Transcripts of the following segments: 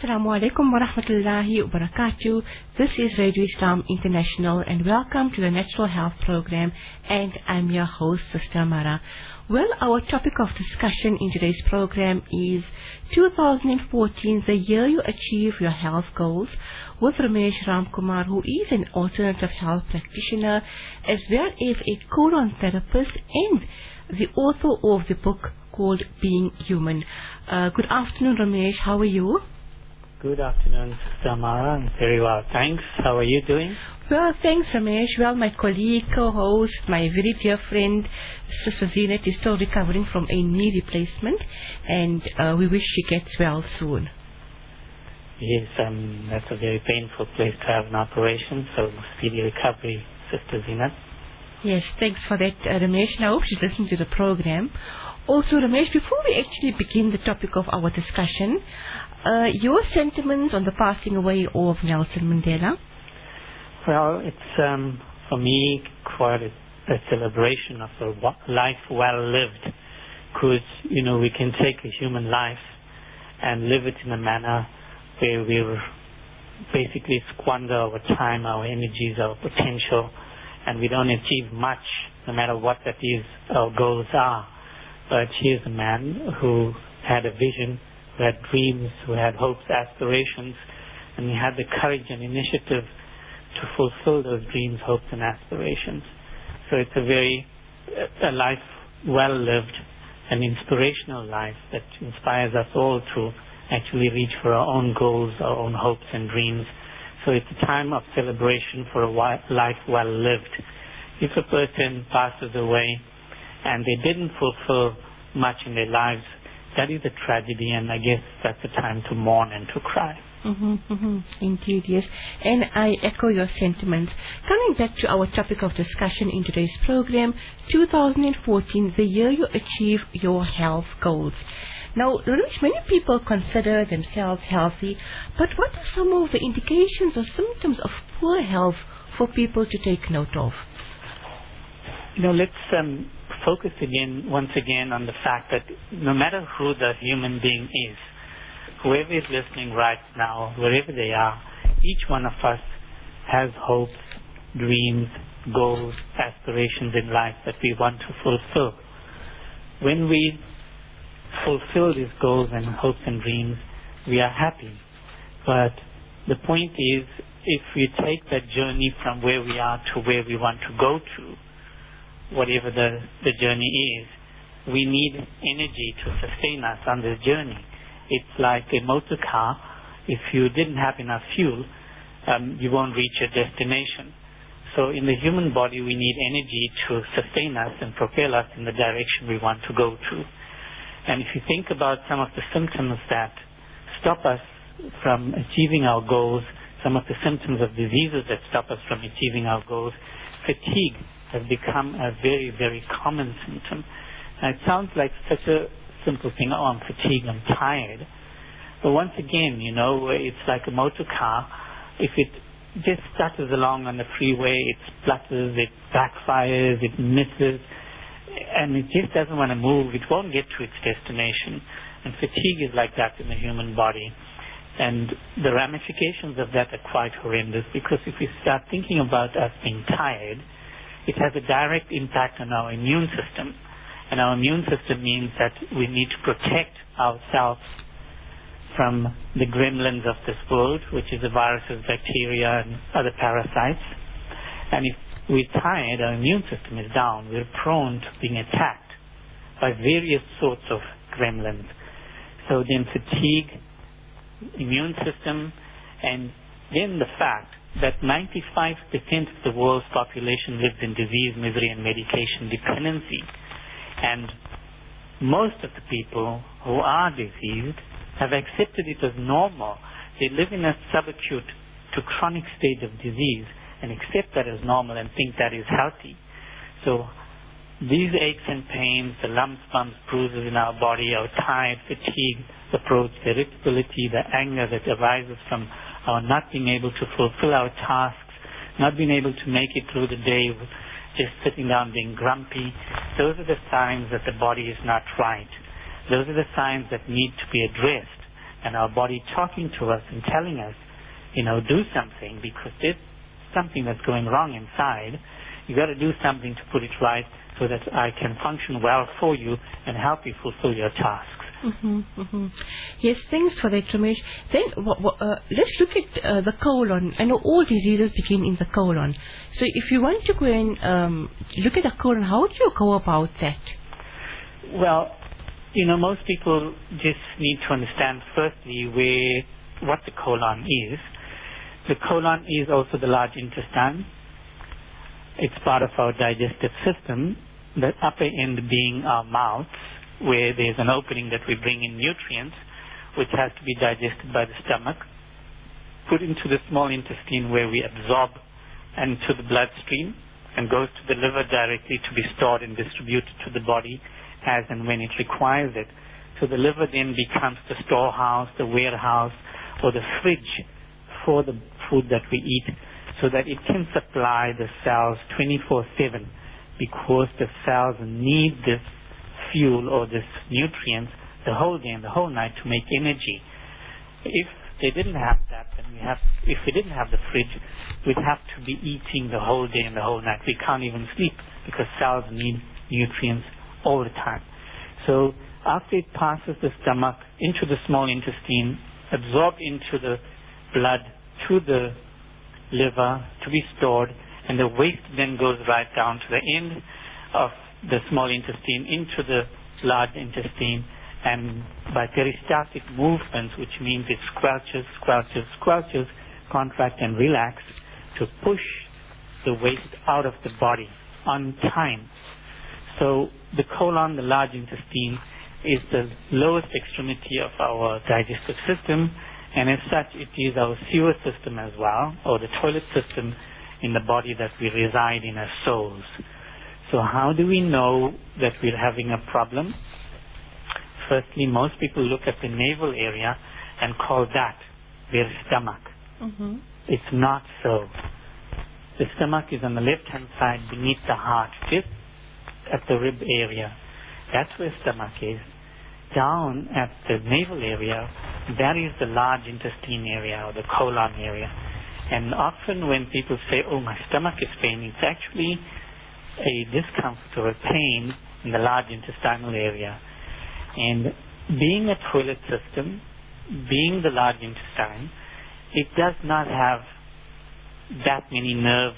Assalamu alaikum wa rahmatullahi wa barakatuh. This is Radio Islam International and welcome to the Natural Health Program and I'm your host, Sister Mara. Well, our topic of discussion in today's program is 2014, the year you achieve your health goals with Ramesh Ramkumar, who is an alternative health practitioner as well as a colon therapist and the author of the book called Being Human. Uh, good afternoon, Ramesh. How are you? Good afternoon, Samara. I'm very well, thanks. How are you doing? Well, thanks, Ramesh. Well, my colleague, co-host, my very dear friend, Sister Zinat is still recovering from a knee replacement, and uh, we wish she gets well soon. Yes, um, that's a very painful place to have an operation, so speedy recovery, Sister Zinat. Yes, thanks for that, uh, Ramesh. And I hope she's listening to the program. Also, Ramesh, before we actually begin the topic of our discussion, uh, your sentiments on the passing away of Nelson Mandela? Well, it's um, for me quite a, a celebration of a life well lived, because you know we can take a human life and live it in a manner where we basically squander our time, our energies, our potential, and we don't achieve much, no matter what that is our goals are. But here's a man who had a vision, who had dreams, who had hopes, aspirations, and we had the courage and initiative to fulfill those dreams, hopes, and aspirations. So it's a very a life well lived, an inspirational life that inspires us all to actually reach for our own goals, our own hopes and dreams. So it's a time of celebration for a life well lived. If a person passes away and they didn't fulfill much in their lives, that is a tragedy, and I guess that's a time to mourn and to cry. Mm-hmm, mm-hmm. Indeed, yes. And I echo your sentiments. Coming back to our topic of discussion in today's program, 2014, the year you achieve your health goals. Now, Ramesh, many people consider themselves healthy, but what are some of the indications or symptoms of poor health for people to take note of? You know, let's um, focus again, once again, on the fact that no matter who the human being is, whoever is listening right now, wherever they are, each one of us has hopes, dreams, goals, aspirations in life that we want to fulfill. When we fulfill these goals and hopes and dreams, we are happy. But the point is, if we take that journey from where we are to where we want to go to, whatever the, the journey is, we need energy to sustain us on this journey. It's like a motor car. If you didn't have enough fuel, um, you won't reach your destination. So in the human body, we need energy to sustain us and propel us in the direction we want to go to. And if you think about some of the symptoms that stop us from achieving our goals, some of the symptoms of diseases that stop us from achieving our goals, fatigue has become a very, very common symptom. And it sounds like such a simple thing, oh, I'm fatigued, I'm tired. But once again, you know, it's like a motor car. If it just stutters along on the freeway, it splutters, it backfires, it misses, and it just doesn't want to move, it won't get to its destination. And fatigue is like that in the human body. And the ramifications of that are quite horrendous because if we start thinking about us being tired, it has a direct impact on our immune system. And our immune system means that we need to protect ourselves from the gremlins of this world, which is the viruses, bacteria, and other parasites. And if we're tired, our immune system is down, we're prone to being attacked by various sorts of gremlins. So then fatigue, immune system, and then the fact that 95% of the world's population lives in disease, misery, and medication dependency. And most of the people who are diseased have accepted it as normal. They live in a subacute to chronic state of disease and accept that as normal and think that is healthy. So these aches and pains, the lumps, bumps, bruises in our body, our tired, fatigue approach, the irritability, the anger that arises from our not being able to fulfill our tasks, not being able to make it through the day, just sitting down being grumpy, those are the signs that the body is not right. Those are the signs that need to be addressed and our body talking to us and telling us, you know, do something because there's something that's going wrong inside. You got to do something to put it right so that I can function well for you and help you fulfill your tasks. Mm-hmm, mm-hmm. Yes, thanks for that, Ramesh. Then uh, let's look at uh, the colon. I know all diseases begin in the colon. So if you want to go and um, look at the colon, how do you go about that? Well, you know, most people just need to understand firstly where what the colon is. The colon is also the large intestine. It's part of our digestive system. The upper end being our mouths where there's an opening that we bring in nutrients, which has to be digested by the stomach, put into the small intestine where we absorb into the bloodstream and goes to the liver directly to be stored and distributed to the body as and when it requires it. So the liver then becomes the storehouse, the warehouse, or the fridge for the food that we eat so that it can supply the cells 24-7 because the cells need this fuel or this nutrients the whole day and the whole night to make energy. If they didn't have that, then we have, if we didn't have the fridge, we'd have to be eating the whole day and the whole night. We can't even sleep because cells need nutrients all the time. So after it passes the stomach into the small intestine, absorbed into the blood to the liver to be stored, and the waste then goes right down to the end of the small intestine into the large intestine and by peristaltic movements, which means it squelches, squelches, squelches, contract and relax to push the waste out of the body on time. So the colon, the large intestine, is the lowest extremity of our digestive system, and as such, it is our sewer system as well, or the toilet system in the body that we reside in as souls. So how do we know that we're having a problem? Firstly, most people look at the navel area and call that their stomach. Mm-hmm. It's not so. The stomach is on the left-hand side beneath the heart, just at the rib area. That's where stomach is. Down at the navel area, that is the large intestine area or the colon area. And often when people say, oh, my stomach is paining, it's actually a discomfort or a pain in the large intestinal area. And being a toilet system, being the large intestine, it does not have that many nerve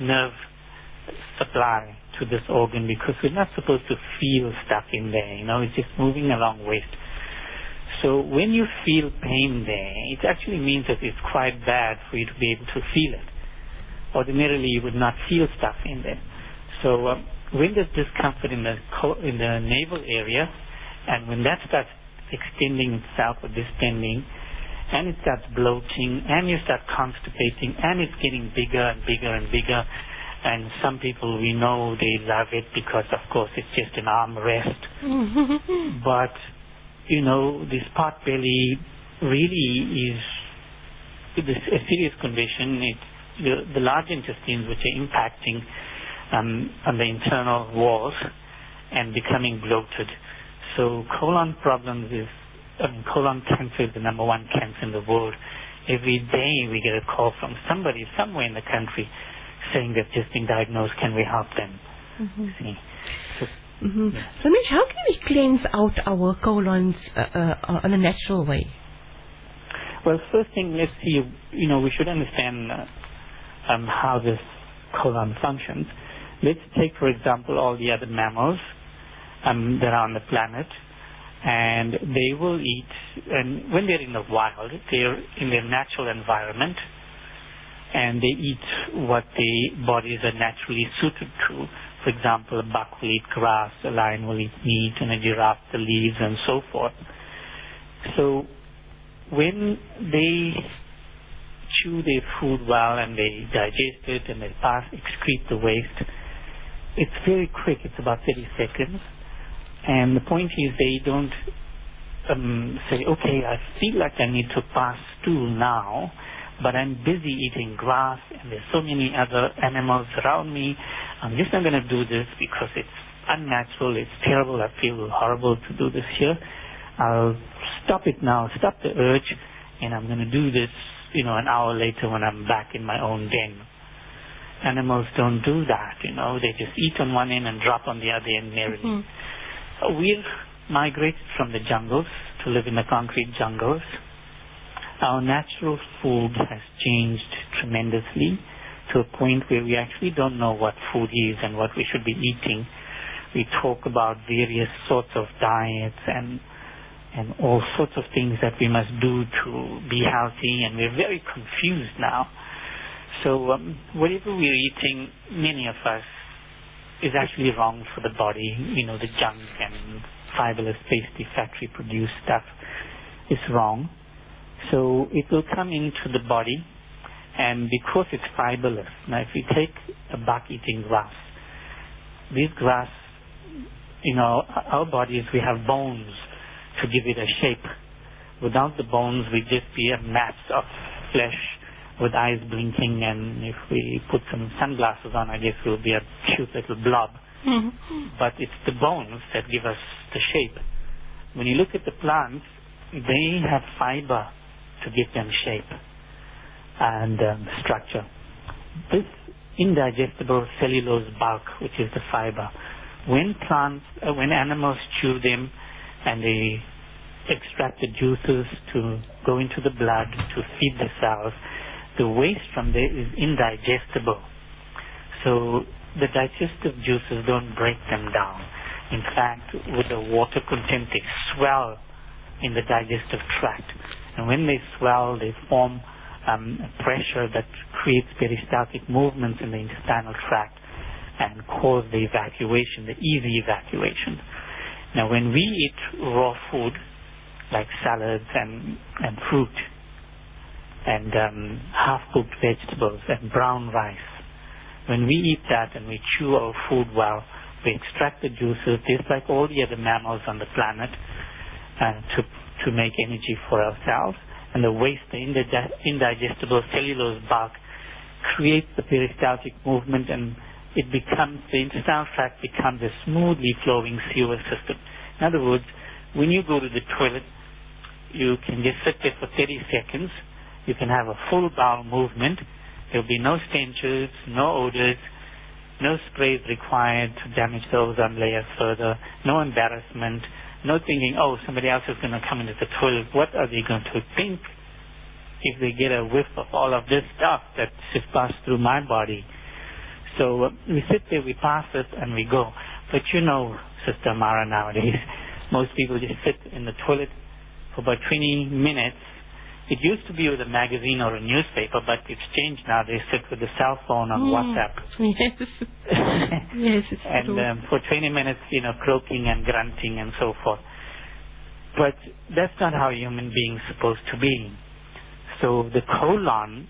nerve supply to this organ because we're not supposed to feel stuff in there. You know, it's just moving along waste. So when you feel pain there, it actually means that it's quite bad for you to be able to feel it. Ordinarily, you would not feel stuff in there. So um, when there's discomfort in the co- in the navel area, and when that starts extending itself or distending, and it starts bloating, and you start constipating, and it's getting bigger and bigger and bigger, and some people we know they love it because of course it's just an armrest. but you know this pot belly really is a serious condition. It's the, the large intestines which are impacting um, on the internal walls and becoming bloated. So colon problems is, I mean, colon cancer is the number one cancer in the world. Every day we get a call from somebody somewhere in the country saying they've just been diagnosed. Can we help them? Mm-hmm. See? So, mm-hmm. Yeah. So, Mitch, how can we cleanse out our colons uh, uh, in a natural way? Well, first thing, let's see. You know, we should understand uh, um, how this colon functions. Let's take, for example, all the other mammals um, that are on the planet, and they will eat, and when they're in the wild, they're in their natural environment, and they eat what their bodies are naturally suited to. For example, a buck will eat grass, a lion will eat meat, and a giraffe the leaves, and so forth. So when they chew their food well and they digest it and they pass excrete the waste, it's very quick. It's about 30 seconds. And the point is they don't um, say, okay, I feel like I need to pass stool now, but I'm busy eating grass and there's so many other animals around me. I'm just not going to do this because it's unnatural. It's terrible. I feel horrible to do this here. I'll stop it now, stop the urge, and I'm going to do this, you know, an hour later when I'm back in my own den. Animals don't do that, you know. They just eat on one end and drop on the other end merrily. Mm-hmm. We've migrated from the jungles to live in the concrete jungles. Our natural food has changed tremendously to a point where we actually don't know what food is and what we should be eating. We talk about various sorts of diets and and all sorts of things that we must do to be healthy, and we're very confused now. So um, whatever we're eating, many of us, is actually wrong for the body. You know, the junk and fiberless, pasty, factory-produced stuff is wrong. So it will come into the body, and because it's fiberless, now if we take a buck eating grass, this grass, you know, our bodies, we have bones to give it a shape. Without the bones, we'd just be a mass of flesh with eyes blinking, and if we put some sunglasses on, I guess we'll be a cute little blob. Mm-hmm. But it's the bones that give us the shape. When you look at the plants, they have fiber to give them shape and um, structure. This indigestible cellulose bulk, which is the fiber, when plants, uh, when animals chew them, and they extract the juices to go into the blood to feed the cells, the waste from there is indigestible. So the digestive juices don't break them down. In fact, with the water content, they swell in the digestive tract. And when they swell, they form um, pressure that creates peristaltic movements in the intestinal tract and cause the evacuation, the easy evacuation. Now, when we eat raw food, like salads and, and fruit, and um, half-cooked vegetables and brown rice, when we eat that and we chew our food well, we extract the juices, just like all the other mammals on the planet, uh, to, to make energy for ourselves. And the waste, the indigestible cellulose bulk, creates the peristaltic movement and it becomes, the intestinal tract becomes a smoothly flowing sewer system. In other words, when you go to the toilet, you can just sit there for 30 seconds. You can have a full bowel movement. There'll be no stenches, no odors, no sprays required to damage the ozone layer further, no embarrassment, no thinking, oh, somebody else is going to come into the toilet. What are they going to think if they get a whiff of all of this stuff that just passed through my body? So uh, we sit there, we pass it, and we go. But you know, Sister Mara, nowadays, most people just sit in the toilet for about 20 minutes. It used to be with a magazine or a newspaper, but it's changed now. They sit with a cell phone on Mm. WhatsApp. Yes. yes, it's and true. um, for 20 minutes, you know, croaking and grunting and so forth. But that's not how human beings supposed to be. So the colon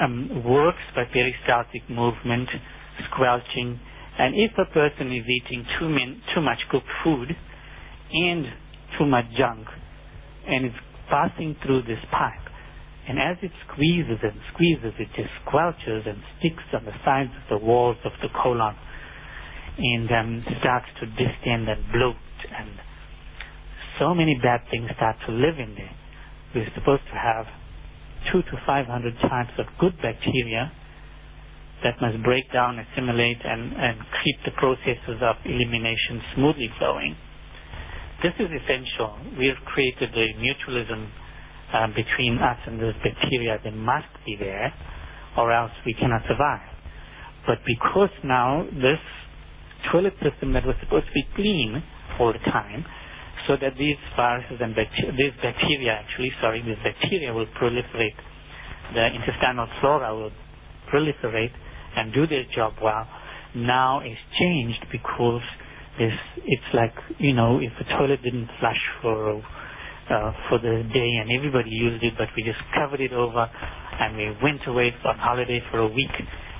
um, works by peristaltic movement, squelching, and if a person is eating too, min- too much cooked food and too much junk, and it's passing through this pipe, and as it squeezes and squeezes, it just squelches and sticks on the sides of the walls of the colon and um, starts to distend and bloat and so many bad things start to live in there. We're supposed to have two to five hundred types of good bacteria that must break down, assimilate, and, and keep the processes of elimination smoothly flowing. This is essential. We have created a mutualism uh, between us and those bacteria. They must be there, or else we cannot survive. But because now this toilet system that was supposed to be clean all the time, so that these viruses and bacteria, these bacteria actually, sorry, these bacteria will proliferate. The intestinal flora will proliferate and do their job well. Now it's changed because this, it's like, you know, if the toilet didn't flush for, uh, for the day and everybody used it, but we just covered it over and we went away on holiday for a week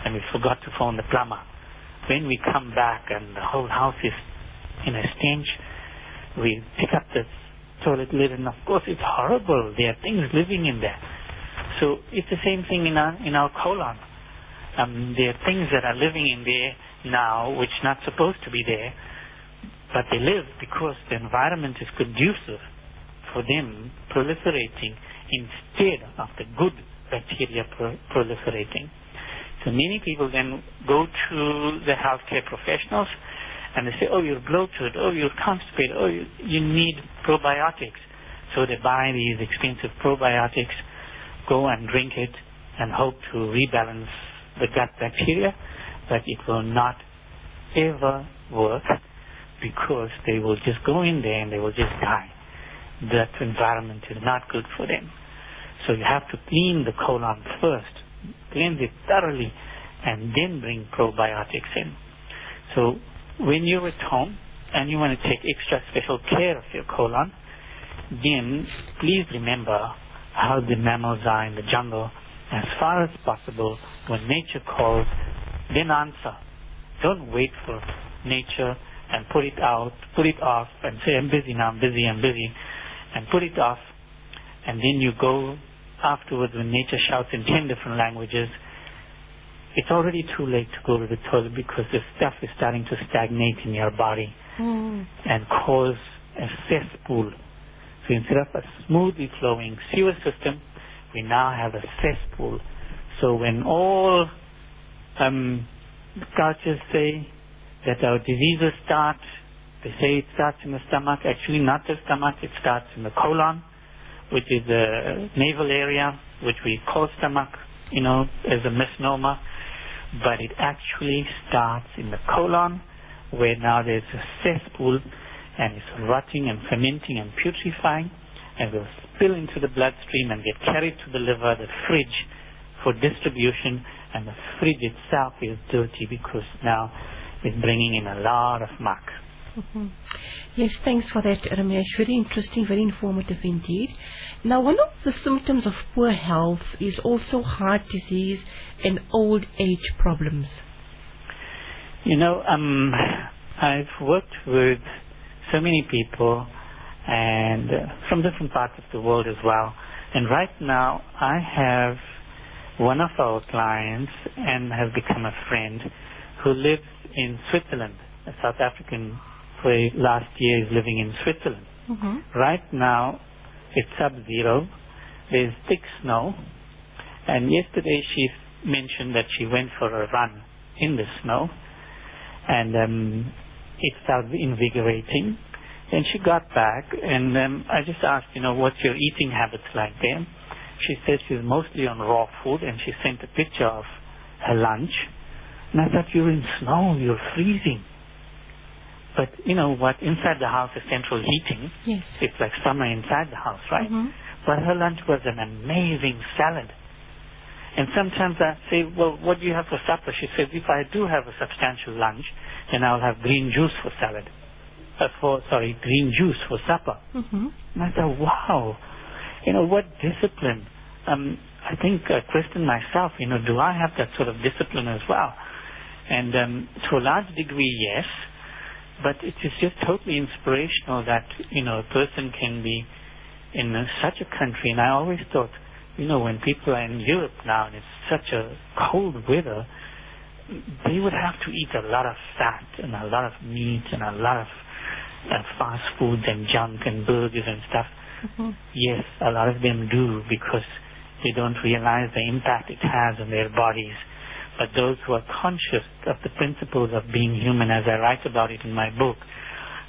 and we forgot to phone the plumber. When we come back and the whole house is in a stench, we pick up the toilet lid and of course it's horrible. There are things living in there. So it's the same thing in our, in our colon. Um, there are things that are living in there now which not supposed to be there, but they live because the environment is conducive for them proliferating instead of the good bacteria pro- proliferating. So many people then go to the healthcare professionals and they say, oh, you're bloated, oh, you're constipated, oh, you, you need probiotics. So they buy these expensive probiotics, go and drink it, and hope to rebalance the gut bacteria, but it will not ever work because they will just go in there and they will just die. That environment is not good for them. So you have to clean the colon first, cleanse it thoroughly, and then bring probiotics in. So when you're at home and you want to take extra special care of your colon, then please remember how the mammals are in the jungle. As far as possible, when nature calls, then answer. Don't wait for nature and put it out, put it off, and say, I'm busy now, I'm busy, I'm busy, and put it off. And then you go afterwards when nature shouts in ten different languages, it's already too late to go to the toilet because the stuff is starting to stagnate in your body Mm. and cause a cesspool. So instead of a smoothly flowing sewer system, we now have a cesspool. So when all um, cultures say that our diseases start, they say it starts in the stomach. Actually, not the stomach. It starts in the colon, which is the navel area, which we call stomach, you know, as a misnomer. But it actually starts in the colon, where now there's a cesspool and it's rotting and fermenting and putrefying and will spill into the bloodstream and get carried to the liver, the fridge for distribution and the fridge itself is dirty because now it's bringing in a lot of muck. Mhm. Yes, thanks for that, Ramesh. Very interesting, very informative indeed. Now, one of the symptoms of poor health is also heart disease and old age problems. You know, um, I've worked with so many people and uh, from different parts of the world as well. And right now, I have one of our clients and have become a friend who lives in Switzerland, a South African for last year is living in Switzerland. Mm-hmm. Right now, it's sub-zero. There's thick snow. And yesterday she mentioned that she went for a run in the snow. And um, it felt invigorating. And she got back, and um, I just asked, you know, what's your eating habits like there? She said she's mostly on raw food, and she sent a picture of her lunch. And I thought, you're in snow, you're freezing. But you know what? Inside the house is central heating. Yes. It's like summer inside the house, right? Mhm. But her lunch was an amazing salad. And sometimes I say, well, what do you have for supper? She says, if I do have a substantial lunch, then I'll have green juice for salad. Uh, for, sorry, green juice for supper. Mm-hmm. And I thought, wow, you know, what discipline. Um, I think, uh, Kristen, myself, you know, do I have that sort of discipline as well? And um, to a large degree, yes. But it is just totally inspirational that, you know, a person can be in such a country. And I always thought, you know, when people are in Europe now and it's such a cold weather, they would have to eat a lot of fat and a lot of meat and a lot of uh, fast foods and junk and burgers and stuff. Mm-hmm. Yes, a lot of them do because they don't realize the impact it has on their bodies. But those who are conscious of the principles of being human, as I write about it in my book,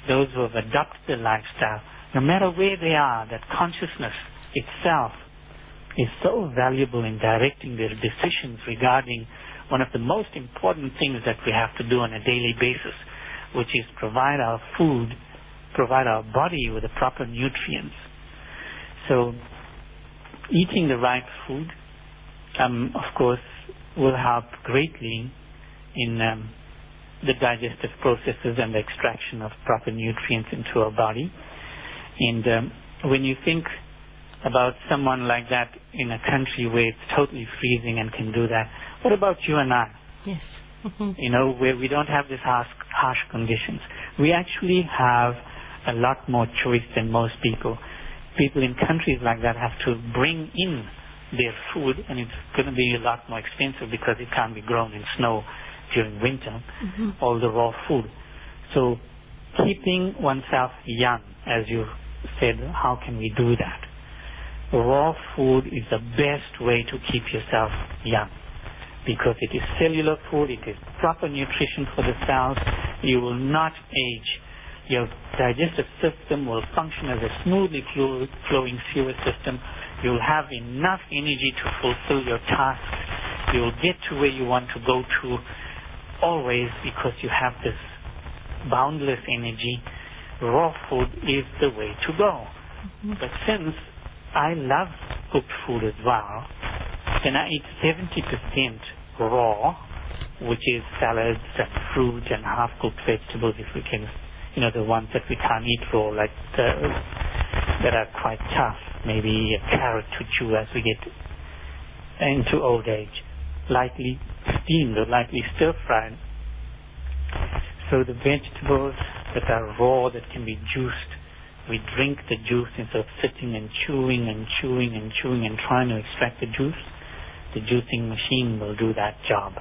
those who have adopted the lifestyle, no matter where they are, that consciousness itself is so valuable in directing their decisions regarding one of the most important things that we have to do on a daily basis, which is provide our food, provide our body with the proper nutrients. So, eating the right food, um, of course, will help greatly in um, the digestive processes and the extraction of proper nutrients into our body. And um, when you think about someone like that in a country where it's totally freezing and can do that, what about you and I? Yes. Mm-hmm. You know, where we don't have these harsh, harsh conditions. We actually have a lot more choice than most people. People in countries like that have to bring in their food, and it's going to be a lot more expensive because it can't be grown in snow during winter, Mhm. all the raw food. So keeping oneself young, as you said, how can we do that? Raw food is the best way to keep yourself young because it is cellular food, it is proper nutrition for the cells, you will not age. Your digestive system will function as a smoothly flowing sewer system. You'll have enough energy to fulfill your tasks. You'll get to where you want to go to always because you have this boundless energy. Raw food is the way to go. Mm-hmm. But since I love cooked food as well, then I eat 70% raw, which is salads and fruit and half-cooked vegetables if we can, you know, the ones that we can't eat raw, like the, that are quite tough, maybe a carrot to chew as we get into old age, lightly steamed or lightly stir-fried. So the vegetables that are raw, that can be juiced, we drink the juice instead of sitting and chewing and chewing and chewing and trying to extract the juice the juicing machine will do that job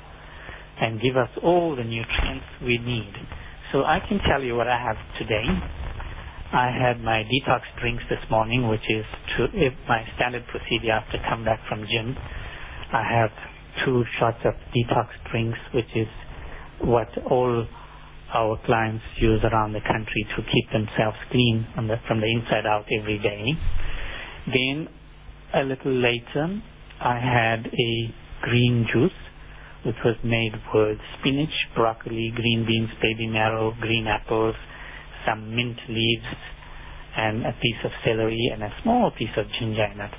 and give us all the nutrients we need. So I can tell you what I have today. I had my detox drinks this morning, which is to, my standard procedure after come back from gym. I have two shots of detox drinks, which is what all our clients use around the country to keep themselves clean the, from the inside out every day. Then a little later, I had a green juice, which was made with spinach, broccoli, green beans, baby marrow, green apples, some mint leaves, and a piece of celery and a small piece of ginger in it.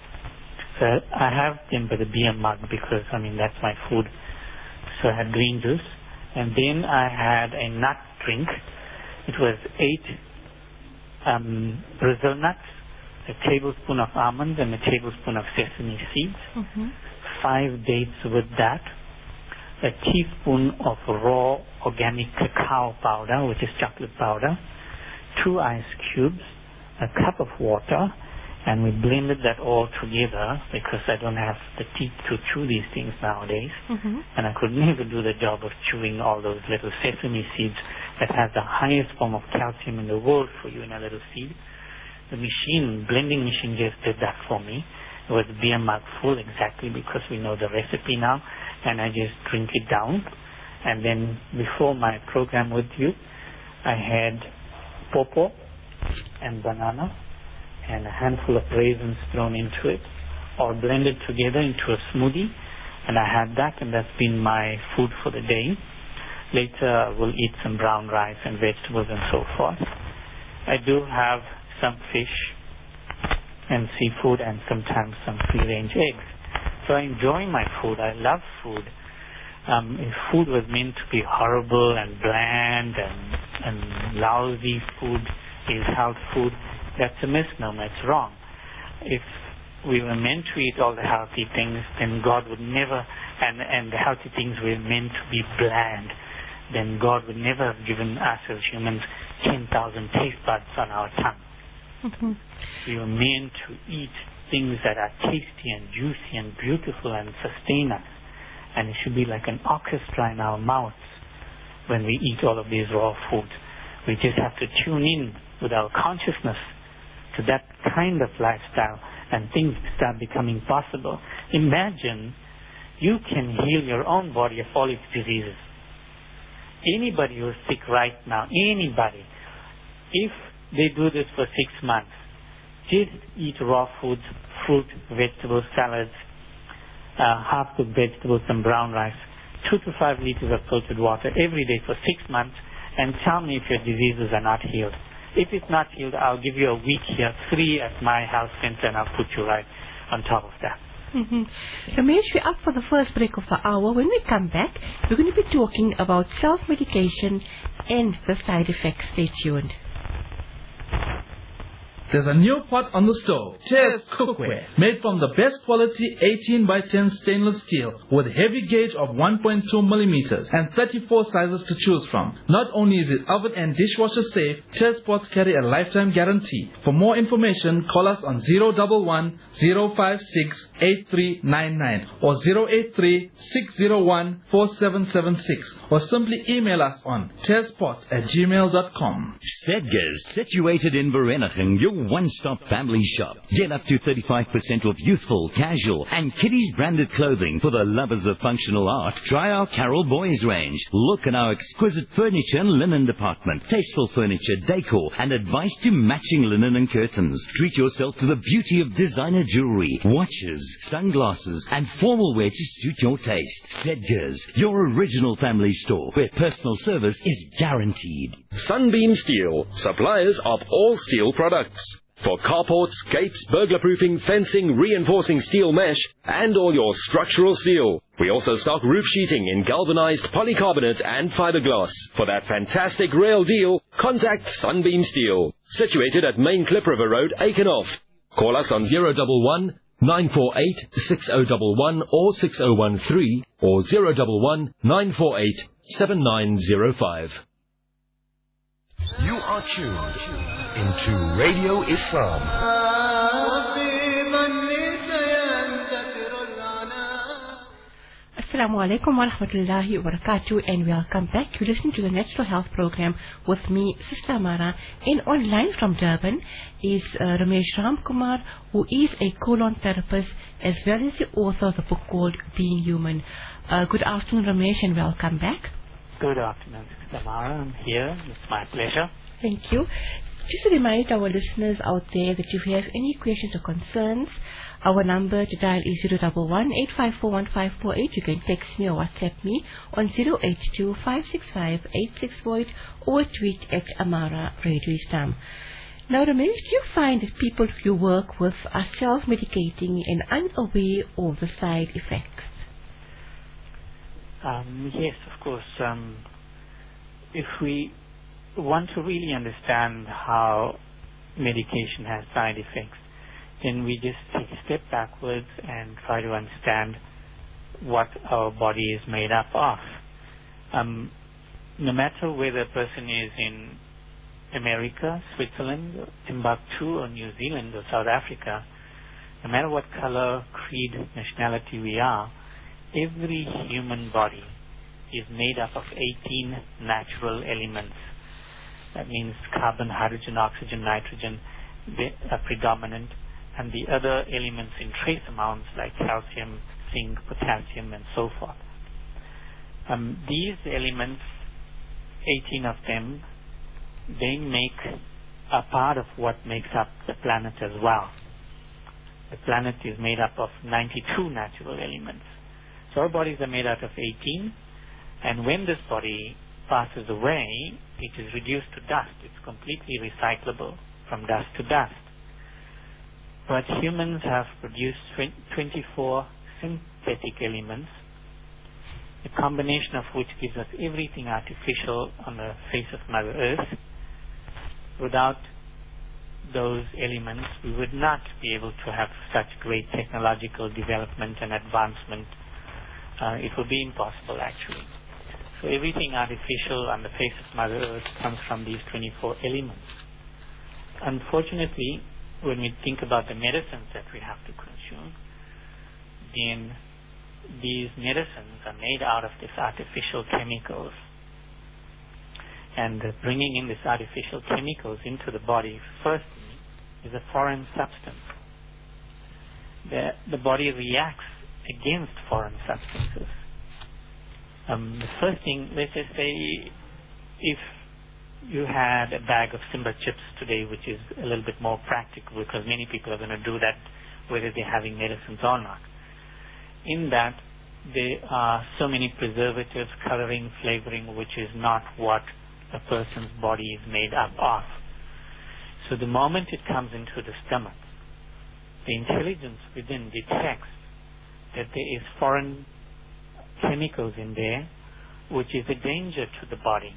So I have them with a beer mug because, I mean, that's my food. So I had green juice. And then I had a nut drink. It was eight um, Brazil nuts, a tablespoon of almonds and a tablespoon of sesame seeds, mm-hmm. five dates with that, a teaspoon of raw organic cacao powder, which is chocolate powder, two ice cubes, a cup of water, and we blended that all together because I don't have the teeth to chew these things nowadays, mm-hmm. and I could never do the job of chewing all those little sesame seeds that has the highest form of calcium in the world for you in a little seed the machine, blending machine just did that for me. It was beer mug full exactly because we know the recipe now and I just drink it down. And then before my program with you, I had popo and banana and a handful of raisins thrown into it, or blended together into a smoothie. And I had that and that's been my food for the day. Later we'll eat some brown rice and vegetables and so forth. I do have some fish and seafood and sometimes some free range eggs. So I enjoy my food. I love food. Um, if food was meant to be horrible and bland and, and lousy food is health food, that's a misnomer. It's wrong. If we were meant to eat all the healthy things, then God would never, and, and the healthy things were meant to be bland, then God would never have given us as humans 10,000 taste buds on our tongue. Mm-hmm. We were meant to eat things that are tasty and juicy and beautiful and sustain us. And it should be like an orchestra in our mouths when we eat all of these raw foods. We just have to tune in with our consciousness to that kind of lifestyle and things start becoming possible. Imagine you can heal your own body of all its diseases. Anybody who's sick right now, anybody, if they do this for six months. Just eat raw foods, fruit, vegetables, salads, half-cooked vegetables, and brown rice. Two to five liters of filtered water every day for six months, and tell me if your diseases are not healed. If it's not healed, I'll give you a week here, free at my health center, and I'll put you right on top of that. Mm-hmm. Ramesh, we're up for the first break of the hour. When we come back, we're going to be talking about self-medication and the side effects. Stay tuned. There's a new pot on the stove, Tez Cookware, made from the best quality 18 by 10 stainless steel with heavy gauge of 1.2 millimeters and 34 sizes to choose from. Not only is it oven and dishwasher safe, Tez pots carry a lifetime guarantee. For more information, call us on 011 056 8399 or 083 601 4776 or simply email us on tezpots at gmail.com. Sedgers, situated in Vereeniging, one-stop family shop. Get up to 35% off youthful, casual, and kiddies branded clothing for the lovers of functional art. Try our Carrol Boyes range. Look at our exquisite furniture and linen department. Tasteful furniture, decor, and advice to matching linen and curtains. Treat yourself to the beauty of designer jewelry, watches, sunglasses, and formal wear to suit your taste. Sedgers, your original family store, where personal service is guaranteed. Sunbeam Steel, suppliers of all steel products. For carports, gates, burglar proofing, fencing, reinforcing steel mesh, and all your structural steel. We also stock roof sheeting in galvanized polycarbonate and fiberglass. For that fantastic rail deal, contact Sunbeam Steel. Situated at Main Klip River Road, Eikenhof. Call us on 011 948 6011 or 6013 or 011 948 7905. You are tuned into Radio Islam. Assalamu alaikum wa rahmatullahi wa barakatuh and welcome back. You listen to the Natural Health Program with me, Sister Ammaarah. And online from Durban is uh, Ramesh Ramkumar, who is a colon therapist as well as the author of the book called Being Human. Uh, good afternoon, Ramesh, and welcome back. Good afternoon, Sister Mara. I'm here. It's my pleasure. Thank you. Just to remind our listeners out there that if you have any questions or concerns, our number to dial is 011 854 You can text me or WhatsApp me on 082 565 or tweet at Ammaarah Radio Islam. Now, Ramesh, do you find that people you work with are self-medicating and unaware of the side effects? Um, yes, of course. Um, if we want to really understand how medication has side effects, then we just take a step backwards and try to understand what our body is made up of. Um, no matter whether a person is in America, Switzerland, Timbuktu, or New Zealand, or South Africa, no matter what color, creed, nationality we are, every human body is made up of 18 natural elements. That means carbon, hydrogen, oxygen, nitrogen are predominant, and the other elements in trace amounts like calcium, zinc, potassium, and so forth. Um, these elements, 18 of them, they make a part of what makes up the planet as well. The planet is made up of 92 natural elements. So our bodies are made out of 18, and when this body passes away, it is reduced to dust. It's completely recyclable from dust to dust. But humans have produced 24 synthetic elements, a combination of which gives us everything artificial on the face of Mother Earth. Without those elements, we would not be able to have such great technological development and advancement. Uh, it would be impossible, actually. So everything artificial on the face of Mother Earth comes from these 24 elements. Unfortunately, when we think about the medicines that we have to consume, then these medicines are made out of these artificial chemicals. And bringing in these artificial chemicals into the body, first, is a foreign substance. The, the body reacts against foreign substances. Um, the first thing, let's just say, if you had a bag of Simba chips today, which is a little bit more practical because many people are going to do that whether they're having medicines or not. In that, there are so many preservatives, coloring, flavoring, which is not what a person's body is made up of. So the moment it comes into the stomach, the intelligence within detects that there is foreign chemicals in there, which is a danger to the body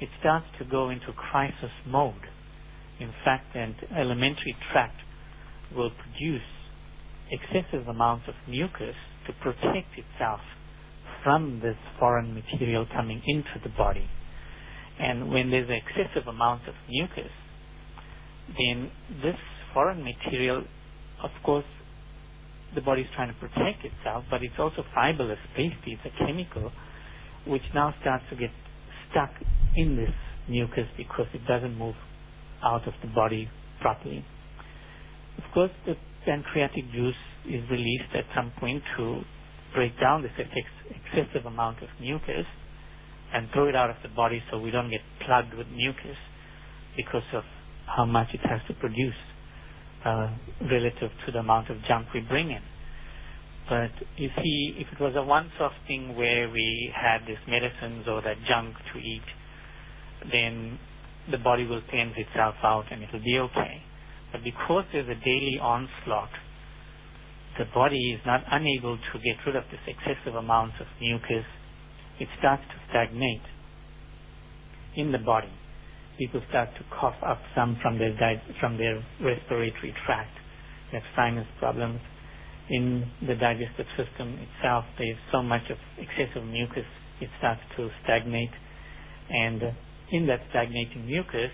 it starts to go into crisis mode. In fact, an alimentary tract will produce excessive amounts of mucus to protect itself from this foreign material coming into the body. And when there's excessive amounts of mucus, then this foreign material, of course, the body is trying to protect itself, but it's also fiberless pasty, it's a chemical, which now starts to get stuck in this mucus because it doesn't move out of the body properly. Of course, the pancreatic juice is released at some point to break down this ex- excessive amount of mucus and throw it out of the body so we don't get plugged with mucus because of how much it has to produce Uh, relative to the amount of junk we bring in. But you see, if it was a once-off thing where we had these medicines or that junk to eat, then the body will cleanse itself out and it'll be okay. But because there's a daily onslaught, the body is not unable to get rid of this excessive amounts of mucus. It starts to stagnate in the body. People start to cough up some from their from their respiratory tract. They have sinus problems. In the digestive system itself, there's so much of excessive mucus, it starts to stagnate. And in that stagnating mucus,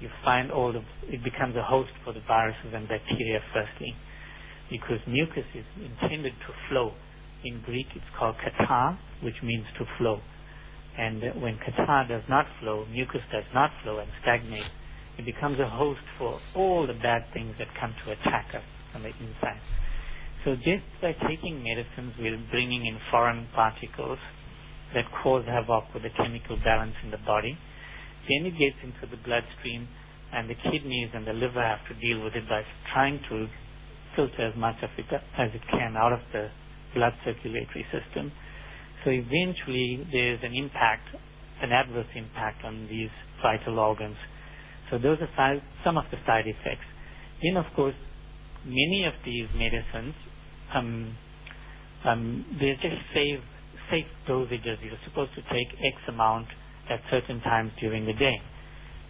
you find all the, it becomes a host for the viruses and bacteria firstly because mucus is intended to flow. In Greek, it's called kata, which means to flow. And when kata does not flow, mucus does not flow and stagnate, it becomes a host for all the bad things that come to attack us from the inside. So just by taking medicines, we're bringing in foreign particles that cause havoc with the chemical balance in the body. Then it gets into the bloodstream, and the kidneys and the liver have to deal with it by trying to filter as much of it as it can out of the blood circulatory system. So eventually there's an impact, an adverse impact on these vital organs. So those are side, some of the side effects. Then of course, many of these medicines, um, um, they're just safe, safe dosages. You're supposed to take X amount at certain times during the day.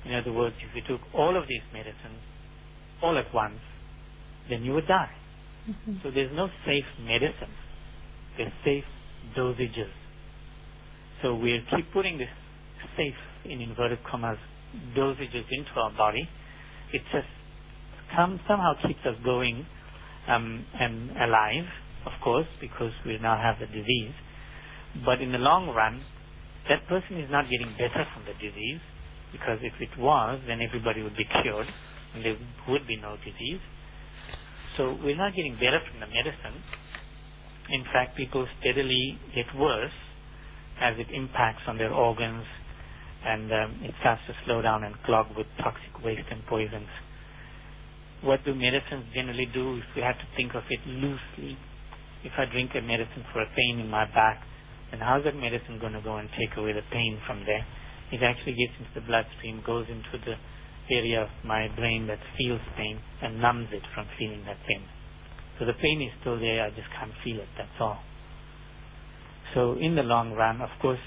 In other words, if you took all of these medicines all at once, then you would die. Mm-hmm. So there's no safe medicine. There's safe dosages. So we keep putting this safe, in inverted commas, dosages into our body. It just somehow keeps us going um, and alive, of course, because we now have the disease. But in the long run, that person is not getting better from the disease, because if it was, then everybody would be cured, and there would be no disease. So we're not getting better from the medicine. In fact, people steadily get worse as it impacts on their organs and um, it starts to slow down and clog with toxic waste and poisons. What do medicines generally do if we have to think of it loosely? If I drink a medicine for a pain in my back, then how's that medicine going to go and take away the pain from there? It actually gets into the bloodstream, goes into the area of my brain that feels pain and numbs it from feeling that pain. So the pain is still there, I just can't feel it, that's all. So in the long run, of course,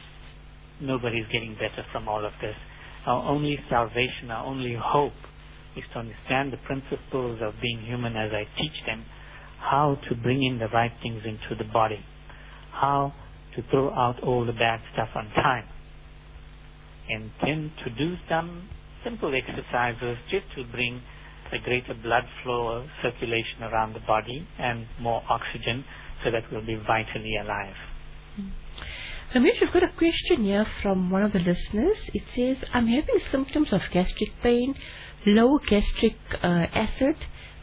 nobody's getting better from all of this. Our only salvation, our only hope is to understand the principles of being human as I teach them, how to bring in the right things into the body, how to throw out all the bad stuff on time, and then to do some simple exercises just to bring a greater blood flow circulation around the body and more oxygen so that we'll be vitally alive. Ramesh, we've got a question here from one of the listeners. It says, I'm having symptoms of gastric pain, low gastric uh, acid,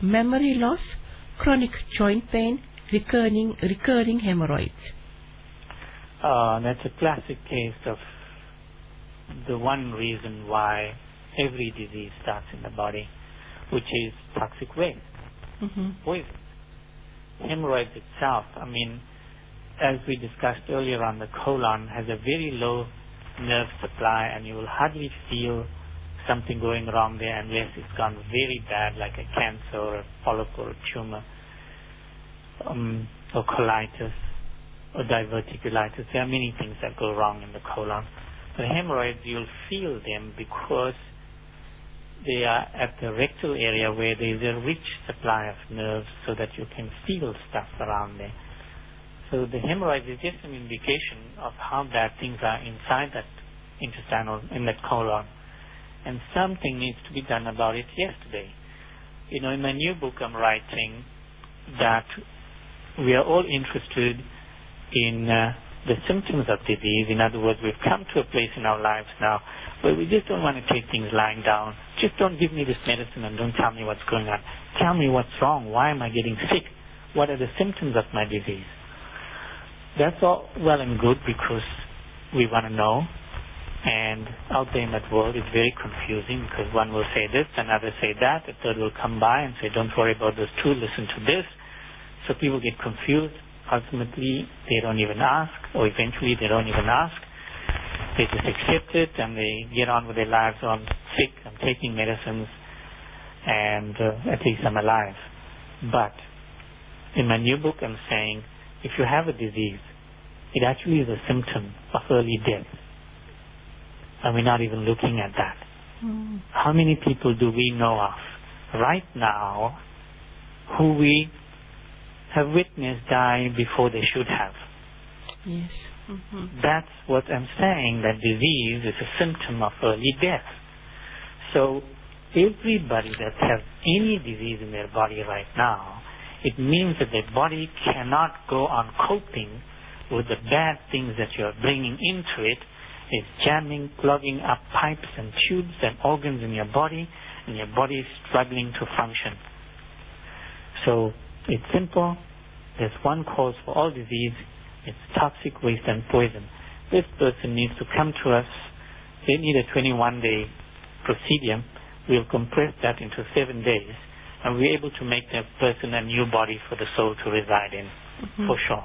memory loss, chronic joint pain, recurring, recurring hemorrhoids. Uh, that's a classic case of the one reason why every disease starts in the body, which is toxic waste, mm-hmm. poison. Hemorrhoids itself, I mean, as we discussed earlier on, the colon has a very low nerve supply and you will hardly feel something going wrong there unless it's gone very bad, like a cancer or a polyp or a tumor, um, or colitis or diverticulitis. There are many things that go wrong in the colon. The hemorrhoids, you'll feel them because they are at the rectal area where there is a rich supply of nerves so that you can feel stuff around there. So the hemorrhoid is just an indication of how bad things are inside that intestinal, in that colon. And something needs to be done about it yesterday. You know, in my new book I'm writing that we are all interested in uh, the symptoms of disease. In other words, we've come to a place in our lives now But we just don't want to take things lying down. Just don't give me this medicine and don't tell me what's going on. Tell me what's wrong. Why am I getting sick? What are the symptoms of my disease? That's all well and good because we want to know. And out there in that world, it's very confusing because one will say this, another say that, a third will come by and say, don't worry about those two, listen to this. So people get confused. Ultimately, they don't even ask, or eventually they don't even ask. They just accept it and they get on with their lives. Oh, I'm sick, I'm taking medicines, and uh, at least I'm alive. But in my new book, I'm saying if you have a disease, it actually is a symptom of early death. And we're not even looking at that. Mm. How many people do we know of right now who we have witnessed die before they should have? Yes. Mm-hmm. That's what I'm saying, that disease is a symptom of early death. So everybody that has any disease in their body right now, it means that their body cannot go on coping with the bad things that you're bringing into it. It's jamming, plugging up pipes and tubes and organs in your body, and your body is struggling to function. So it's simple. There's one cause for all disease. It's toxic waste and poison. This person needs to come to us. They need a 21 day procedure. We'll compress that into seven days and we're able to make that person a new body for the soul to reside in, Mm-hmm. for sure.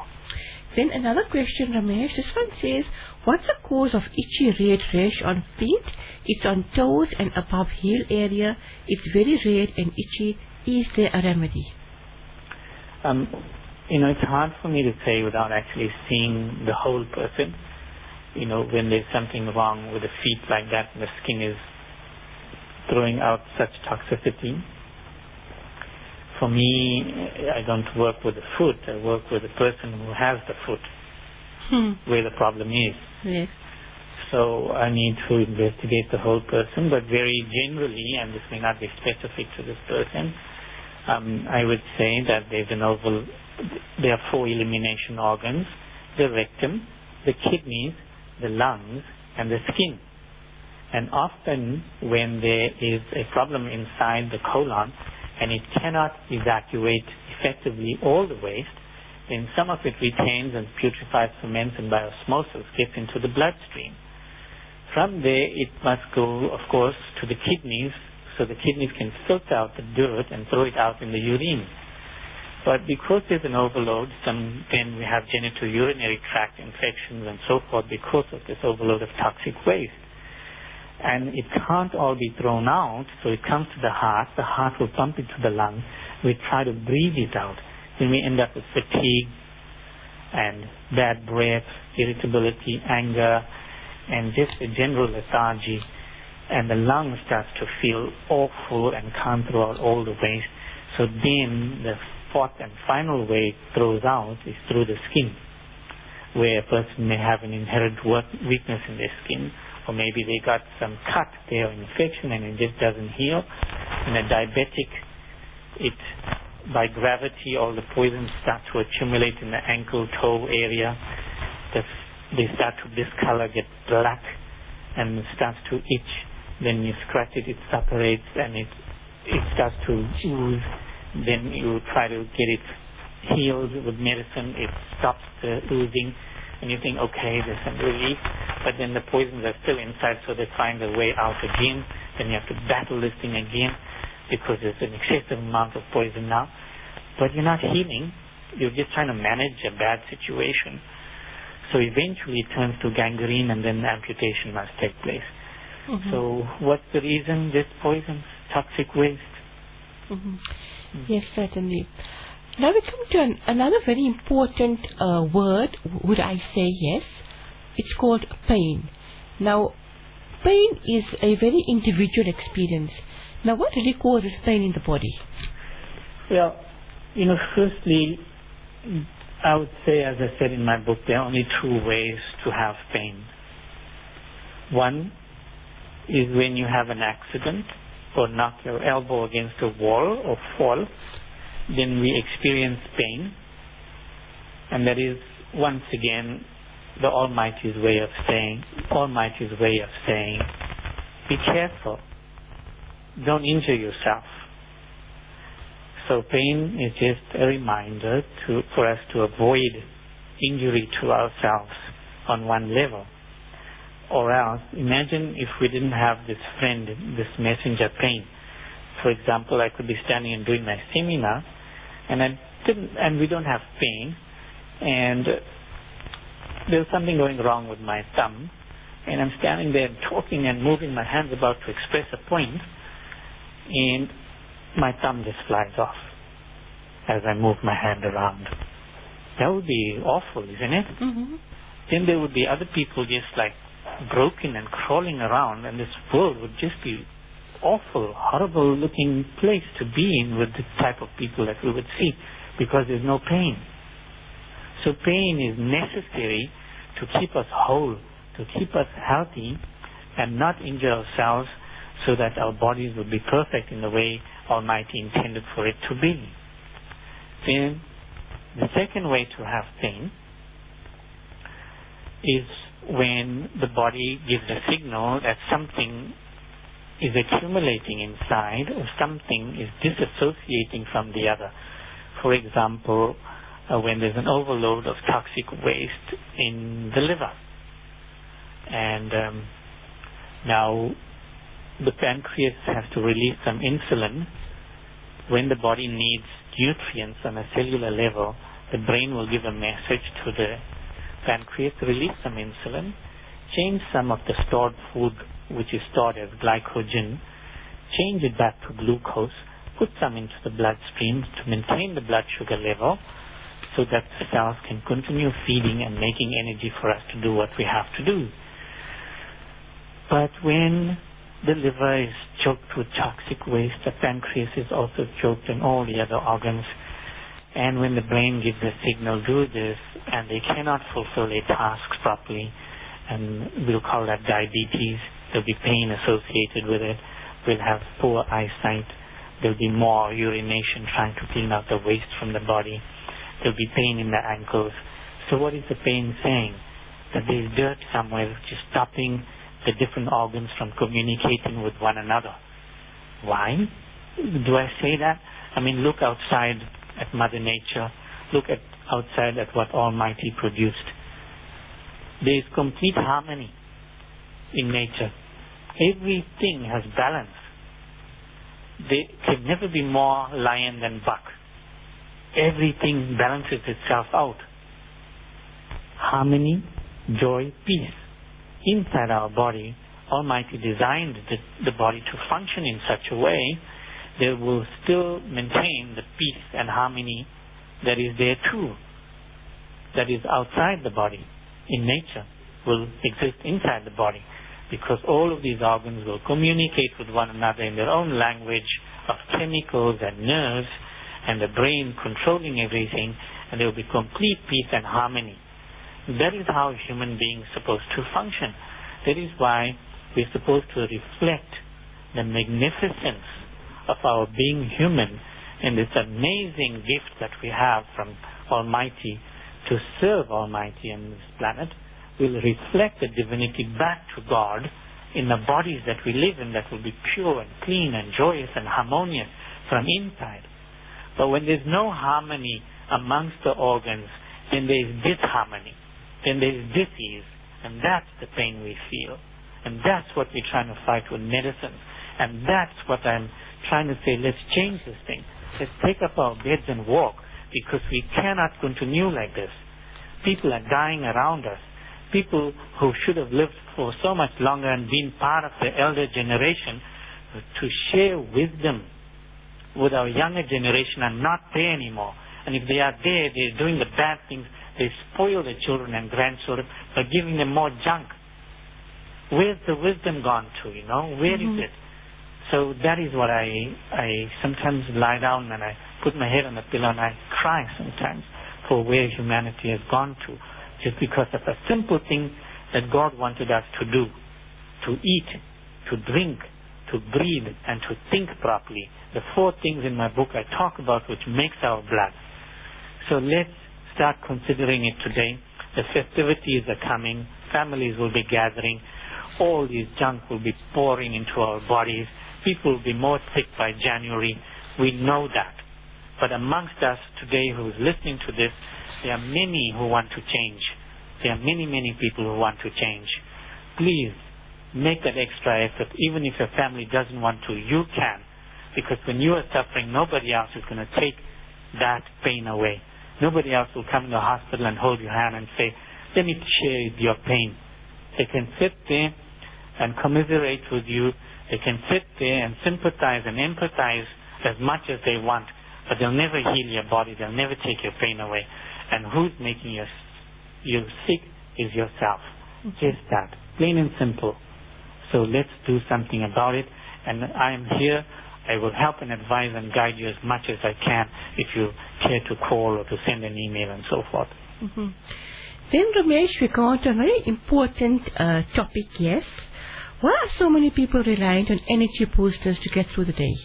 Then another question, Ramesh. This one says, what's the cause of itchy red rash on feet? It's on toes and above heel area. It's very red and itchy. Is there a remedy? Um, you know, it's hard for me to say without actually seeing the whole person. You know, when there's something wrong with the feet like that and the skin is throwing out such toxicity. For me, I don't work with the foot. I work with the person who has the foot, Hmm. where the problem is. Yes. So I need to investigate the whole person, but very generally, and this may not be specific to this person, um, I would say that there's an oval, there are four elimination organs, the rectum, the kidneys, the lungs, and the skin. And often when there is a problem inside the colon and it cannot evacuate effectively all the waste, then some of it retains and putrefies, ferments, and by osmosis gets into the bloodstream. From there, it must go, of course, to the kidneys, so the kidneys can filter out the dirt and throw it out in the urine. But because there's an overload, some, then we have genitourinary tract infections and so forth because of this overload of toxic waste. And it can't all be thrown out, so it comes to the heart. The heart will pump it to the lung. We try to breathe it out. Then we end up with fatigue and bad breath, irritability, anger, and just a general lethargy. And the lung starts to feel awful and can't throw out all the waste. So then the fourth and final way it throws out is through the skin, where a person may have an inherent weakness in their skin, or maybe they got some cut there infection and it just doesn't heal. In a diabetic, it by gravity all the poisons start to accumulate in the ankle toe area. The, they start to discolor, get black, and starts to itch. Then you scratch it, it separates, and it it starts to ooze. Then you try to get it healed with medicine. It stops the oozing, and you think, okay, there's some relief. But then the poisons are still inside, so they find a way out again. Then you have to battle this thing again because there's an excessive amount of poison now. But you're not healing. You're just trying to manage a bad situation. So eventually it turns to gangrene and then amputation must take place. Mhm. So what's the reason? Just poisons, toxic waste. Mhm. Yes, certainly. Now we come to an, another very important uh, word, would I say yes? It's called pain. Now, pain is a very individual experience. Now, what really causes pain in the body? Well, you know, firstly, I would say, as I said in my book, there are only two ways to have pain. One is when you have an accident or knock your elbow against a wall or fall, then we experience pain. And that is, once again, the Almighty's way of saying, Almighty's way of saying, be careful. Don't injure yourself. So pain is just a reminder to, for us to avoid injury to ourselves on one level. Or else, imagine if we didn't have this friend, this messenger pain. For example, I could be standing and doing my seminar, and I didn't, and we don't have pain, and there's something going wrong with my thumb, and I'm standing there talking and moving my hands about to express a point, and my thumb just flies off as I move my hand around. That would be awful, isn't it? Mm-hmm. Then there would be other people just like broken and crawling around, and this world would just be awful, horrible looking place to be in with the type of people that we would see because there's no pain. So pain is necessary to keep us whole, to keep us healthy and not injure ourselves so that our bodies will be perfect in the way Almighty intended for it to be. Then the second way to have pain is when the body gives a signal that something is accumulating inside or something is disassociating from the other. For example, uh, when there's an overload of toxic waste in the liver. And um, now the pancreas has to release some insulin. When the body needs nutrients on a cellular level, the brain will give a message to the pancreas release some insulin, change some of the stored food which is stored as glycogen, change it back to glucose, put some into the bloodstream to maintain the blood sugar level so that the cells can continue feeding and making energy for us to do what we have to do. But when the liver is choked with toxic waste, the pancreas is also choked and all the other organs. And when the brain gives a signal, do this, and they cannot fulfill their tasks properly, and we'll call that diabetes, there'll be pain associated with it, we'll have poor eyesight, there'll be more urination trying to clean out the waste from the body, there'll be pain in the ankles. So what is the pain saying? That there's dirt somewhere which is stopping the different organs from communicating with one another. Why do I say that? I mean, look outside at Mother Nature. Look at outside at what Almighty produced. There is complete harmony in nature. Everything has balance. There can never be more lion than buck. Everything balances itself out. Harmony, joy, peace inside our body, Almighty designed the, the body to function in such a way that will still maintain the peace and harmony that is there too, that is outside the body in nature, will exist inside the body because all of these organs will communicate with one another in their own language of chemicals and nerves and the brain controlling everything and there will be complete peace and harmony. That is how human beings are supposed to function. That is why we're supposed to reflect the magnificence of our being human and this amazing gift that we have from Almighty to serve Almighty on this planet will reflect the divinity back to God in the bodies that we live in that will be pure and clean and joyous and harmonious from inside. But when there's no harmony amongst the organs, then there's disharmony then there is disease, and that's the pain we feel. And that's what we're trying to fight with medicine. And that's what I'm trying to say, let's change this thing. Let's take up our beds and walk, because we cannot continue like this. People are dying around us. People who should have lived for so much longer and been part of the elder generation to share wisdom with our younger generation are not there anymore. And if they are there, they're doing the bad things they spoil the children and grandchildren by giving them more junk. Where's the wisdom gone to, you know? Where mm-hmm. is it? So that is what I, I sometimes lie down and I put my head on the pillow and I cry sometimes for where humanity has gone to just because of a simple thing that God wanted us to do. To eat, to drink, to breathe, and to think properly. The four things in my book I talk about which makes our blood. So let's start considering it today. The festivities are coming. Families will be gathering. All this junk will be pouring into our bodies. People will be more sick by January. We know that. But amongst us today who's listening to this, there are many who want to change. There are many, many people who want to change. Please make that extra effort. Even if your family doesn't want to, you can. Because when you are suffering, nobody else is going to take that pain away. Nobody else will come in the hospital and hold your hand and say, let me share your pain. They can sit there and commiserate with you. They can sit there and sympathize and empathize as much as they want, but they'll never heal your body. They'll never take your pain away. And who's making you, you sick is yourself. Just that. Plain and simple. So let's do something about it. And I am here. I will help and advise and guide you as much as I can if you care to call or to send an email and so forth. Mm-hmm. Then, Ramesh, we got a very important uh, topic, yes. Why are so many people reliant on energy boosters to get through the day?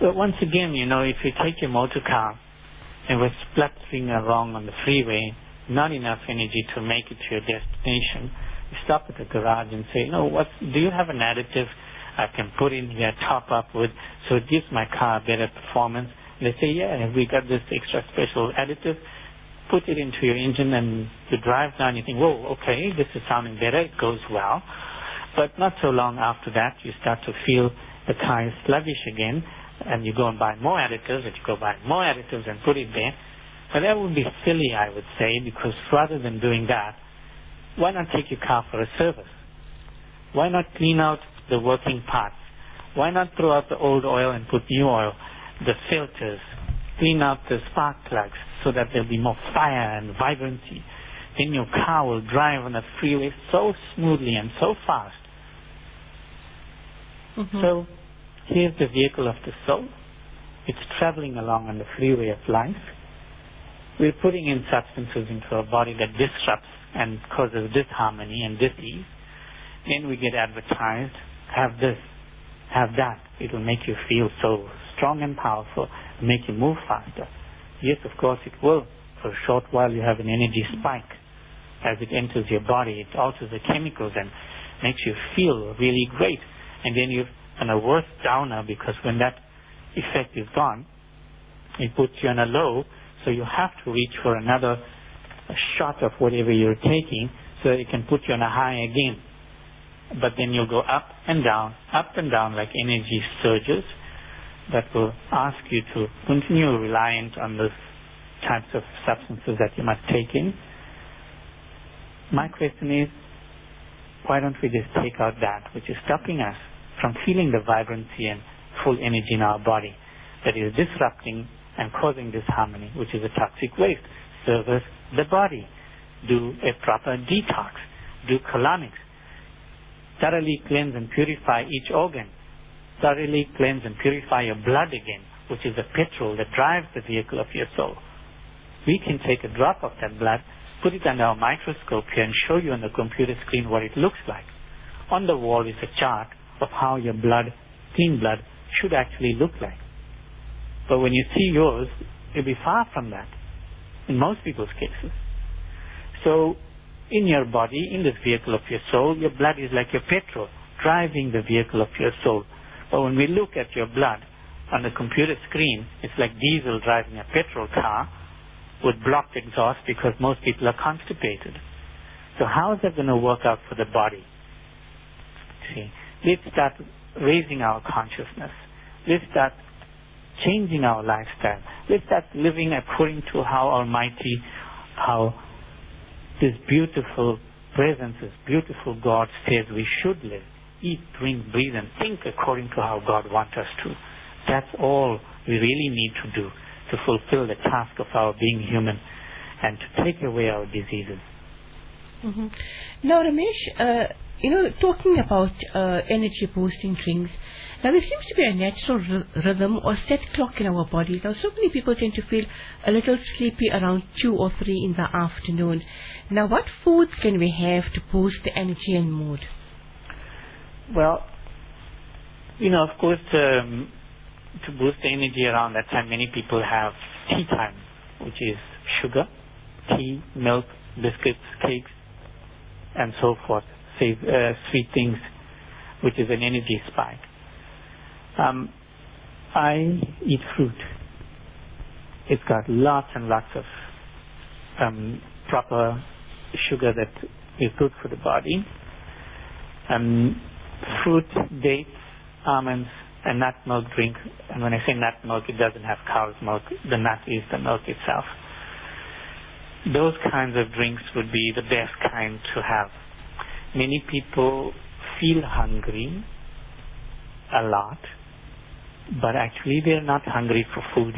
Well, once again, you know, if you take your motor car and we're spluttering along on the freeway, not enough energy to make it to your destination, you stop at the garage and say, you know, what, do you have an additive I can put in here, top up with, so it gives my car better performance? And they say, yeah, we got this extra special additive. Put it into your engine and you drive down, you think, whoa, okay, this is sounding better, it goes well. But not so long after that, you start to feel the car is sluggish again, and you go and buy more additives, and you go buy more additives and put it there. But that would be silly, I would say, because rather than doing that, why not take your car for a service? Why not clean out the working parts? Why not throw out the old oil and put new oil? The filters, clean out the spark plugs so that there'll be more fire and vibrancy. Then your car will drive on the freeway so smoothly and so fast. Mm-hmm. So here's the vehicle of the soul. It's traveling along on the freeway of life. We're putting in substances into our body that disrupts and causes disharmony and disease. Then we get advertised, have this, have that. It will make you feel so strong and powerful, make you move faster. Yes, of course it will. For a short while you have an energy spike. As it enters your body, it alters the chemicals and makes you feel really great. And then you're on a worse downer because when that effect is gone, it puts you on a low, so you have to reach for another shot of whatever you're taking so it can put you on a high again. But then you'll go up and down, up and down like energy surges that will ask you to continue reliant on those types of substances that you must take in. My question is, why don't we just take out that which is stopping us from feeling the vibrancy and full energy in our body that is disrupting and causing disharmony, which is a toxic waste. Service the body. Do a proper detox. Do colonics. Thoroughly cleanse and purify each organ. Thoroughly cleanse and purify your blood again, which is the petrol that drives the vehicle of your soul. We can take a drop of that blood, put it under our microscope here and show you on the computer screen what it looks like. On the wall is a chart of how your blood, clean blood, should actually look like. But when you see yours, it'll be far from that in most people's cases. So, in your body, in this vehicle of your soul, your blood is like your petrol, driving the vehicle of your soul. But when we look at your blood on the computer screen, it's like diesel driving a petrol car with blocked exhaust because most people are constipated. So how is that going to work out for the body? See, let's start raising our consciousness. Let's start changing our lifestyle. Let's start living according to how Almighty, how this beautiful presence, this beautiful God says we should live. Eat, drink, breathe, and think according to how God wants us to. That's all we really need to do to fulfill the task of our being human and to take away our diseases. Mm-hmm. Now, Ramesh, uh, you know, talking about uh, energy boosting drinks, now there seems to be a natural r- rhythm or set clock in our bodies. Now, so many people tend to feel a little sleepy around 2 or 3 in the afternoon. Now, what foods can we have to boost the energy and mood? Well, you know, of course, um, to boost the energy around that time, many people have tea time, which is sugar, tea, milk, biscuits, cakes, and so forth, say, uh, sweet things, which is an energy spike. Um, I eat fruit. It's got lots and lots of um, proper sugar that is good for the body. Um, fruit, dates, almonds, and nut milk drink. And when I say nut milk, it doesn't have cow's milk. The nut is the milk itself. Those kinds of drinks would be the best kind to have. Many people feel hungry a lot, but actually they're not hungry for food.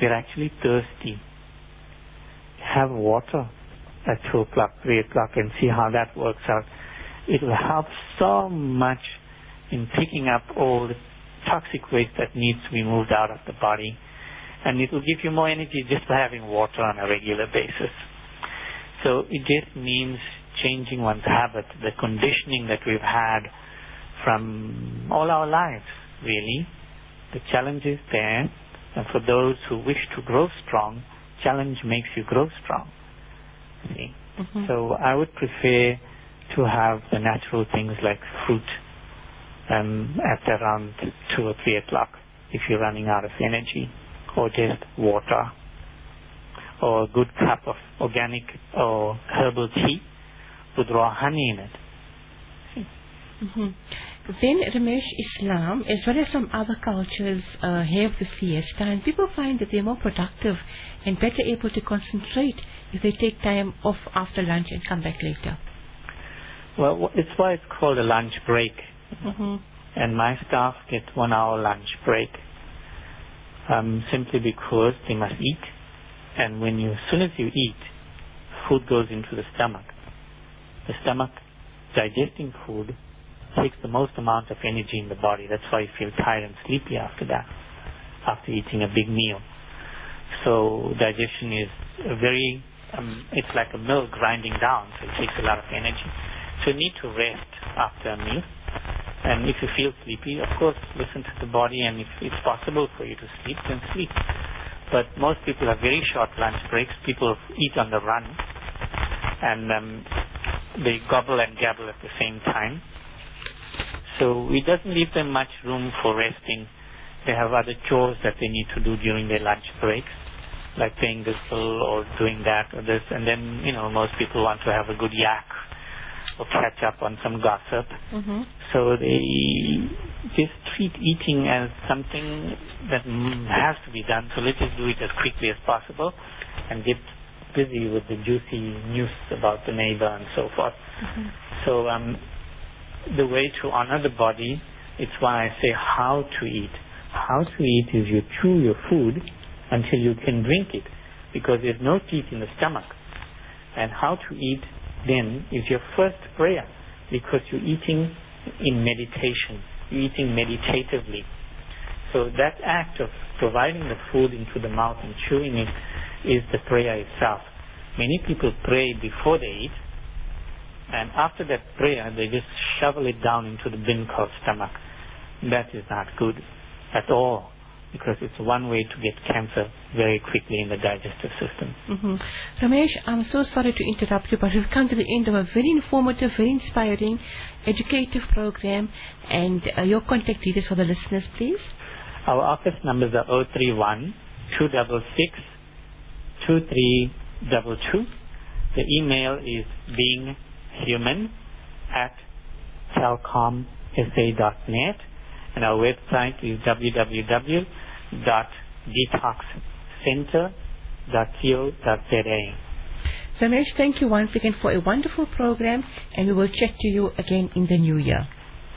They're actually thirsty. Have water at 2 o'clock, 3 o'clock and see how that works out. It will help so much in picking up all the toxic waste that needs to be moved out of the body. And it will give you more energy just by having water on a regular basis. So it just means changing one's habit, the conditioning that we've had from all our lives, really. The challenge is there. And for those who wish to grow strong, challenge makes you grow strong. See? Mm-hmm. So I would prefer to have the natural things like fruit um, at around 2 or 3 o'clock if you're running out of energy, or just water, or a good cup of organic or herbal tea with raw honey in it. hmm Then Ramesh, Islam, as well as some other cultures, uh, have the siesta, and people find that they're more productive and better able to concentrate if they take time off after lunch and come back later. Well, it's why it's called a lunch break. Mm-hmm. And my staff get one hour lunch break um, simply because they must eat. And when you, as soon as you eat, food goes into the stomach. The stomach digesting food takes the most amount of energy in the body. That's why you feel tired and sleepy after that, after eating a big meal. So digestion is very, um, it's like a mill grinding down, so it takes a lot of energy. So you need to rest after a meal. And if you feel sleepy, of course, listen to the body, and if it's possible for you to sleep, then sleep. But most people have very short lunch breaks. People eat on the run, and um, they gobble and gabble at the same time. So it doesn't leave them much room for resting. They have other chores that they need to do during their lunch breaks, like paying this bill or doing that or this. And then, you know, most people want to have a good yak or catch up on some gossip. Mm-hmm. So they just treat eating as something that has to be done. So let's just do it as quickly as possible and get busy with the juicy news about the neighbor and so forth. So um, the way to honor the body, it's why I say how to eat. How to eat is you chew your food until you can drink it because there's no teeth in the stomach. And how to eat then is your first prayer because you're eating in meditation. You're eating meditatively. So that act of providing the food into the mouth and chewing it is the prayer itself. Many people pray before they eat, and after that prayer, they just shovel it down into the bin called stomach. That is not good at all because it's one way to get cancer very quickly in the digestive system. Mm-hmm. Ramesh, I'm so sorry to interrupt you, but we've come to the end of a very informative, very inspiring, educative program. And uh, your contact details for the listeners, please. Our office numbers are 031 266 2322. The email is beinghuman at telkomsa.net and our website is www.detoxcenter.co.za. Ramesh, thank you once again for a wonderful program, and we will chat to you again in the new year.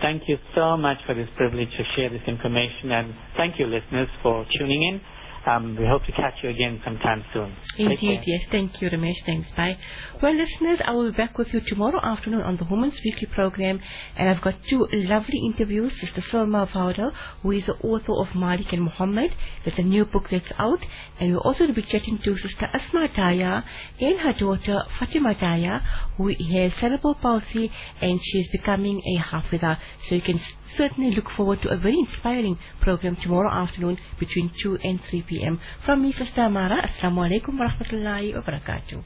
Thank you so much for this privilege to share this information and thank you listeners for tuning in. Um, we hope to catch you again sometime soon. Indeed, yes. Thank you, Ramesh. Thanks. Bye. Well, listeners, I will be back with you tomorrow afternoon on the Women's Weekly program. And I've got two lovely interviews. Sister Salma Vawda, who is the author of Malik and Muhammad. There's a new book that's out. And we'll also be chatting to Sister Asma Daya and her daughter Fatima Daya, who has cerebral palsy and she is becoming a Hafida. So you can certainly look forward to a very inspiring program tomorrow afternoon between 2 and 3 p.m. From me, Sister Ammaarah. Assalamu alaikum